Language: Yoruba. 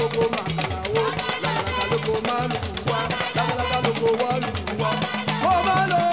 lóko màkàlàwó làkàlàkà lóko má lùkù wá làkàlàkà lóko wá lùkù wá. mo máa lọ.